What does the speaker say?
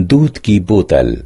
दूध की बोतल।